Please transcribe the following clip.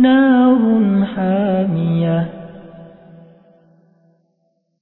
نار حامية.